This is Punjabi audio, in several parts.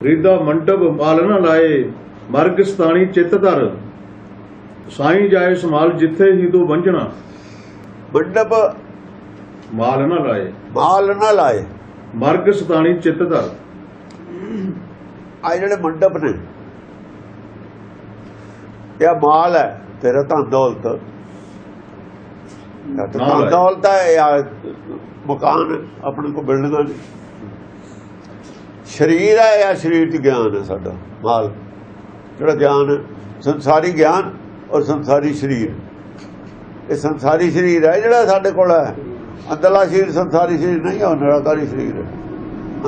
ਰੀਦਾ ਮੰਡਪ ਮਾਲ ਨਾ ਲਾਏ ਮਰਗ ਸਤਾਣੀ ਚਿੱਤ ਧਰ। ਸਾਈਂ ਜਾਏ ਸਮਾਲ ਜਿੱਥੇ ਹੀ ਤੂੰ ਵੰਜਣਾ ਮੰਡਪ ਮਾਲ ਨਾ ਲਾਏ। ਮਾਲ ਨਾ ਲਾਏ। ਮਰਗ ਸਤਾਣੀ ਚਿੱਤ ਧਰ। ਆ ਜਿਹੜੇ ਮੰਡਪ ਨੇ ਇਹ ਮਾਲ ਹੈ ਤੇਰਾ ਧਨ ਦੌਲਤ। ਤਾਂ। ਦੌਲਤ ਹੈ ਮਕਾਨ ਆਪਣੇ ਕੋ ਬਿਲਡਿੰਗਾਂ ਸਰੀਰ ਹੈ ਜਾਂ ਸਰੀਰ ਚ ਗਿਆਨ ਹੈ ਸਾਡਾ? ਮਾਲ। ਜਿਹੜਾ ਗਿਆਨ ਹੈ, ਸੰਸਾਰੀ ਗਿਆਨ ਔਰ ਸੰਸਾਰੀ ਸਰੀਰ। ਇਹ ਸੰਸਾਰੀ ਸਰੀਰ ਹੈ ਜਿਹੜਾ ਸਾਡੇ ਕੋਲ ਹੈ। ਅੰਦਰਲਾ ਸਰੀਰ ਸੰਸਾਰੀ ਸਰੀਰ ਨਹੀਂ ਹੈ ਉਹ ਨਿਰਾਕਾਰੀ ਸਰੀਰ ਹੈ।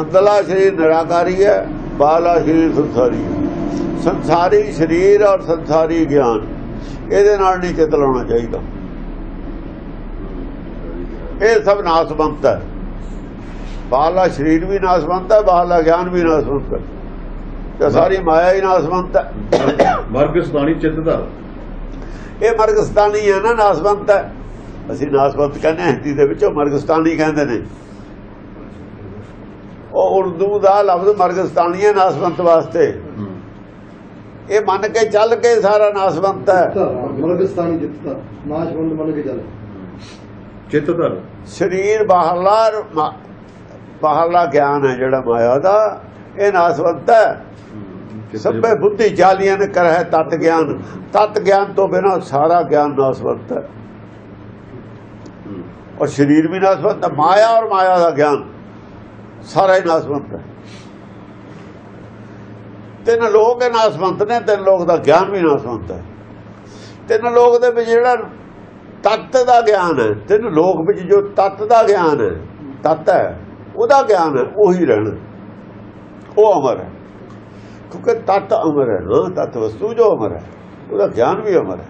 ਅੰਦਰਲਾ ਸਰੀਰ ਨਿਰਾਕਾਰੀ ਹੈ ਬਾਹਰਲਾ ਸਰੀਰ ਸੰਸਾਰੀ ਹੈ। ਸੰਸਾਰੀ ਸਰੀਰ ਔਰ ਸੰਸਾਰੀ ਗਿਆਨ ਇਹਦੇ ਨਾਲ ਨਹੀਂ ਚਿੱਤ ਲਾਉਣਾ ਚਾਹੀਦਾ। ਇਹ ਸਭ ਨਾਸਵੰਤ ਹੈ। ਬਾਹਰਲਾ ਸਰੀਰ ਵੀ ਨਾਸਵੰਤ ਹੈ ਬਾਹਰਲਾ ਗਿਆਨ ਵੀ ਨਾਸਵੰਤ ਹੈ ਤੇ ਸਾਰੀ ਮਾਇਆ ਹੀ ਨਾਸਵੰਤ ਹੈ ਮਰਗ ਸਤਾਣੀ ਚਿੱਤ ਧਰ ਇਹ ਮਰਗਸਤਾਨੀ ਹੈ ਨਾ ਨਾਸਵੰਤ ਹੈ ਅਸੀਂ ਨਾਸਵੰਤ ਕਹਿੰਦੇ ਹਾਂ ਹਿੰਦੀ ਦੇ ਵਿੱਚ ਉਹ ਮਰਗਸਤਾਨੀ ਕਹਿੰਦੇ ਨੇ। ਉਹ ਉਰਦੂ ਦਾ ਲਫ਼ਜ਼ ਮਰਗਸਤਾਨੀ ਹੈ ਨਾਸਵੰਤ ਵਾਸਤੇ। ਇਹ ਮੰਨ ਕੇ ਚੱਲ ਕੇ ਸਾਰਾ ਨਾਸਵੰਤ ਹੈ ਮਰਗਸਤਾਨੀ ਜਿੱਤਦਾ ਨਾਸ਼ਵੰਦ ਮੰਨ ਕੇ ਚੱਲ। ਚਿੱਤ ਧਰ ਸਰੀਰ ਬਾਹਰਲਾ ਬਾਹਰਲਾ ਗਿਆਨ ਹੈ ਜਿਹੜਾ ਮਾਇਆ ਦਾ ਇਹ ਨਾਸਵੰਤ ਹੈ। ਸਭੇ ਬੁੱਧੀ ਚਾਲੀਆਂ ਨੇ ਕਰ ਹੈ ਤਤ ਗਿਆਨ। ਤਤ ਗਿਆਨ ਤੋਂ ਬਿਨਾ ਸਾਰਾ ਗਿਆਨ ਨਾਸਵੰਤ ਹੈ। ਔਰ ਸਰੀਰ ਵੀ ਨਾਸਵੰਤ ਹੈ ਮਾਇਆ ਔਰ ਮਾਇਆ ਦਾ ਗਿਆਨ ਸਾਰਾ ਹੀ ਨਾਸਵੰਤ ਹੈ। ਤਿੰਨ ਲੋਕ ਇਹ ਨਾਸਵੰਤ ਨੇ ਤਿੰਨ ਲੋਕ ਦਾ ਗਿਆਨ ਵੀ ਨਾਸਵੰਤ ਹੈ। ਤਿੰਨ ਲੋਕ ਦੇ ਵਿੱਚ ਜਿਹੜਾ ਤਤ ਦਾ ਗਿਆਨ ਹੈ ਤਿੰਨ ਲੋਕ ਵਿੱਚ ਜੋ ਤਤ ਦਾ ਗਿਆਨ ਹੈ ਤਤ ਹੈ। ਉਹਦਾ ਗਿਆਨ ਹੈ, ਉਹੀ ਰਹਿਣਾ। ਉਹ ਅਮਰ ਹੈ। ਕਿਉਂਕਿ ਤਤ ਅਮਰ ਹੈ ਨਾ, ਤਤ ਵਸਤੂ ਜੋ ਅਮਰ ਹੈ, ਉਹਦਾ ਗਿਆਨ ਵੀ ਅਮਰ ਹੈ।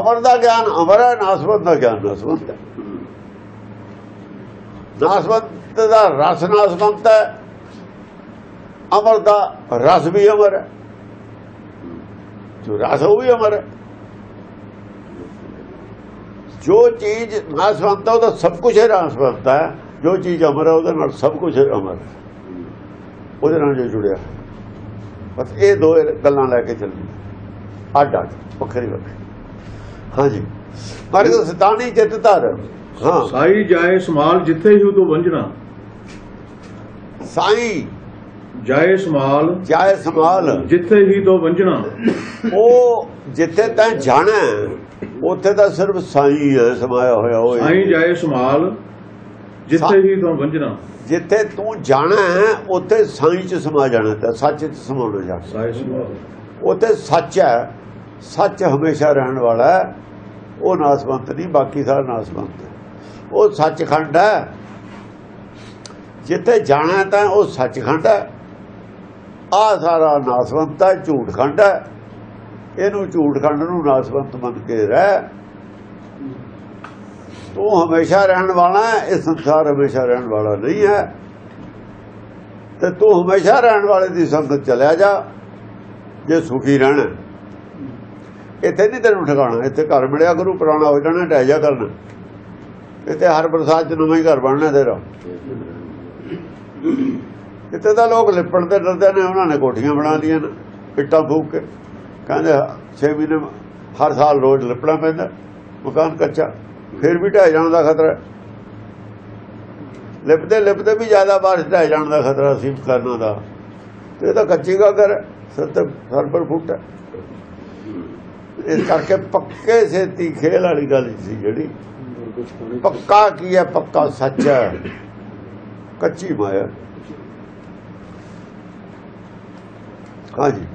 ਅਮਰ ਦਾ ਗਿਆਨ ਅਮਰ ਹੈ, ਨਾਸਵੰਤ ਦਾ ਗਿਆਨ ਨਾਸਵੰਤ ਹੈ। ਨਾਸਵੰਤ ਦਾ ਰਸ ਨਾਸਵੰਤ ਹੈ, ਅਮਰ ਦਾ ਰਸ ਵੀ ਅਮਰ ਹੈ। ਜੋ ਰਸ ਉਹ ਵੀ ਅਮਰ ਹੈ। ਜੋ ਚੀਜ਼ ਨਾਸਵੰਤ ਉਹਦਾ ਸਭ ਕੁਝ ਹੈ। ਨਾਸਵੰਤ ਜੋ ਚੀਜ਼ ਅਮਰ ਹੈ ਉਹਦੇ ਨਾਲ ਸਭ ਕੁਝ ਅਮਰ। ਉਹਦੇ ਨਾਲ ਜੋ ਜੁੜਿਆ ਬਸ ਇਹ ਦੋ ਗੱਲਾਂ ਲੈ ਕੇ ਚੱਲੀ ਅੱਡ ਅੱਡ ਵੱਖਰੀ ਵੱਖਰੀ। ਹਾਂਜੀ। ਮਰਗ ਸਤਾਨੀ ਚਿੱਤ ਧਰ। ਹਾਂ। ਸਾਈ ਜਾਏ ਸਮਾਲ ਜਿੱਥੇ ਹੀ ਤੂੰ ਵੰਜਣਾ ਸਾਈ। ਜਾਏ ਸਮਾਲ ਜਾਏ ਸਮਾਲ। ਜਿੱਥੇ ਹੀ ਤੂੰ ਵੰਜਣਾ ਉਹ ਜਿੱਥੇ ਤੈਂ ਜਾਣਾ ਉੱਥੇ ਤਾਂ ਸਿਰਫ ਸਾਈ ਹੈ ਸਮਾਇਆ ਹੋਇਆ ਹੋਏ ਸਾਈਂ ਜਾਏ ਸਮਾਲ ਜਿੱਥੇ ਹੀ ਤੂੰ ਵੰਜਣਾ ਜਿੱਥੇ ਤੂੰ ਜਾਣਾ ਹੈ ਉੱਥੇ ਸਾਈ ਚ ਸਮਾ ਜਾਣਾ ਤੇ ਸੱਚ ਚ ਸਮਾਉਣਾ ਜਾ ਉੱਥੇ ਸੱਚ ਹੈ ਸੱਚ ਹਮੇਸ਼ਾ ਰਹਿਣ ਵਾਲਾ ਹੈ ਉਹ ਨਾਸਵੰਤ ਨਹੀਂ ਬਾਕੀ ਸਾਰਾ ਨਾਸਵੰਤ ਹੈ। ਉਹ ਸੱਚਖੰਡ ਹੈ। ਜਿੱਥੇ ਜਾਣਾ ਤਾਂ ਉਹ ਸੱਚਖੰਡ ਹੈ। ਆ ਸਾਰਾ ਨਾਸਵੰਤ ਹੈ ਝੂਠਖੰਡ ਹੈ। ਇਹਨੂੰ ਝੂਠਖੰਡ ਨੂੰ ਨਾਸਵੰਤ ਮੰਨ ਕੇ ਰਹਿ। ਤੂੰ ਹਮੇਸ਼ਾ ਰਹਿਣ ਵਾਲਾ ਹੈ, ਇਹ ਸੰਸਾਰ ਹਮੇਸ਼ਾ ਰਹਿਣ ਵਾਲਾ ਨਹੀਂ ਹੈ। ਤੇ ਤੂੰ ਹਮੇਸ਼ਾ ਰਹਿਣ ਵਾਲੇ ਦੀ ਸੰਗਤ ਚਲਿਆ ਜਾ, ਜੇ ਸੁਖੀ ਰਹਿਣਾ। ਇੱਥੇ ਨਹੀਂ ਤੈਨੂੰ ਠਿਕਾਣਾ, ਇੱਥੇ ਘਰ ਮਿਲਿਆ ਗੁਰੂ ਪੁਰਾਣਾ ਹੋ ਜਾਣਾ ਢਹਿ ਜਾ ਕਰਨਾ। ਇੱਥੇ ਹਰ ਬਰਸਾਤ ਚ ਨਵਾਂ ਹੀ ਘਰ ਬਣਨਾ ਤੇਰਾ। ਇੱਥੇ ਤਾਂ ਲੋਕ ਲਿਪਣ ਤੇ ਡਰਦੇ ਨੇ, ਉਹਨਾਂ ਨੇ ਕੋਠੀਆਂ ਬਣਾ ਲਈਆਂ ਨੇ ਇੱਟਾਂ ਫੂਕ ਕੇ। ਕਹਿੰਦੇ 6 ਮਹੀਨੇ ਹਰ ਸਾਲ ਰੋਜ਼ ਲਿਪਣਾ ਪੈਂਦਾ ਮਕਾਨ ਕੱਚਾ ਫਿਰ ਵੀ ਢਹਿ ਜਾਣ ਦਾ ਖਤਰਾ। ਲਿਪਦੇ ਲਿਪਦੇ ਵੀ ਜ਼ਿਆਦਾ ਬਾਰਿਸ਼ ਢਹਿ ਜਾਣ ਦਾ ਖਤਰਾ ਸੀ ਕਰਨਾ ਦਾ। ਤੇ ਇਹ ਤਾਂ ਕੱਚੀ ਦਾ ਘਰ ਹੈ, ਸਿਰ ਸਰ ਫੁੱਟ ਹੈ। ਇਸ ਕਰਕੇ ਪੱਕੇ ਸੇਤੀ ਖੇਲ ਵਾਲੀ ਗੱਲ ਸੀ ਜਿਹੜੀ। ਪੱਕਾ ਕੀ ਹੈ ਪੱਕਾ ਸੱਚ ਹੈ। ਕੱਚੀ ਮਾਇਆ। ਹਾਂਜੀ।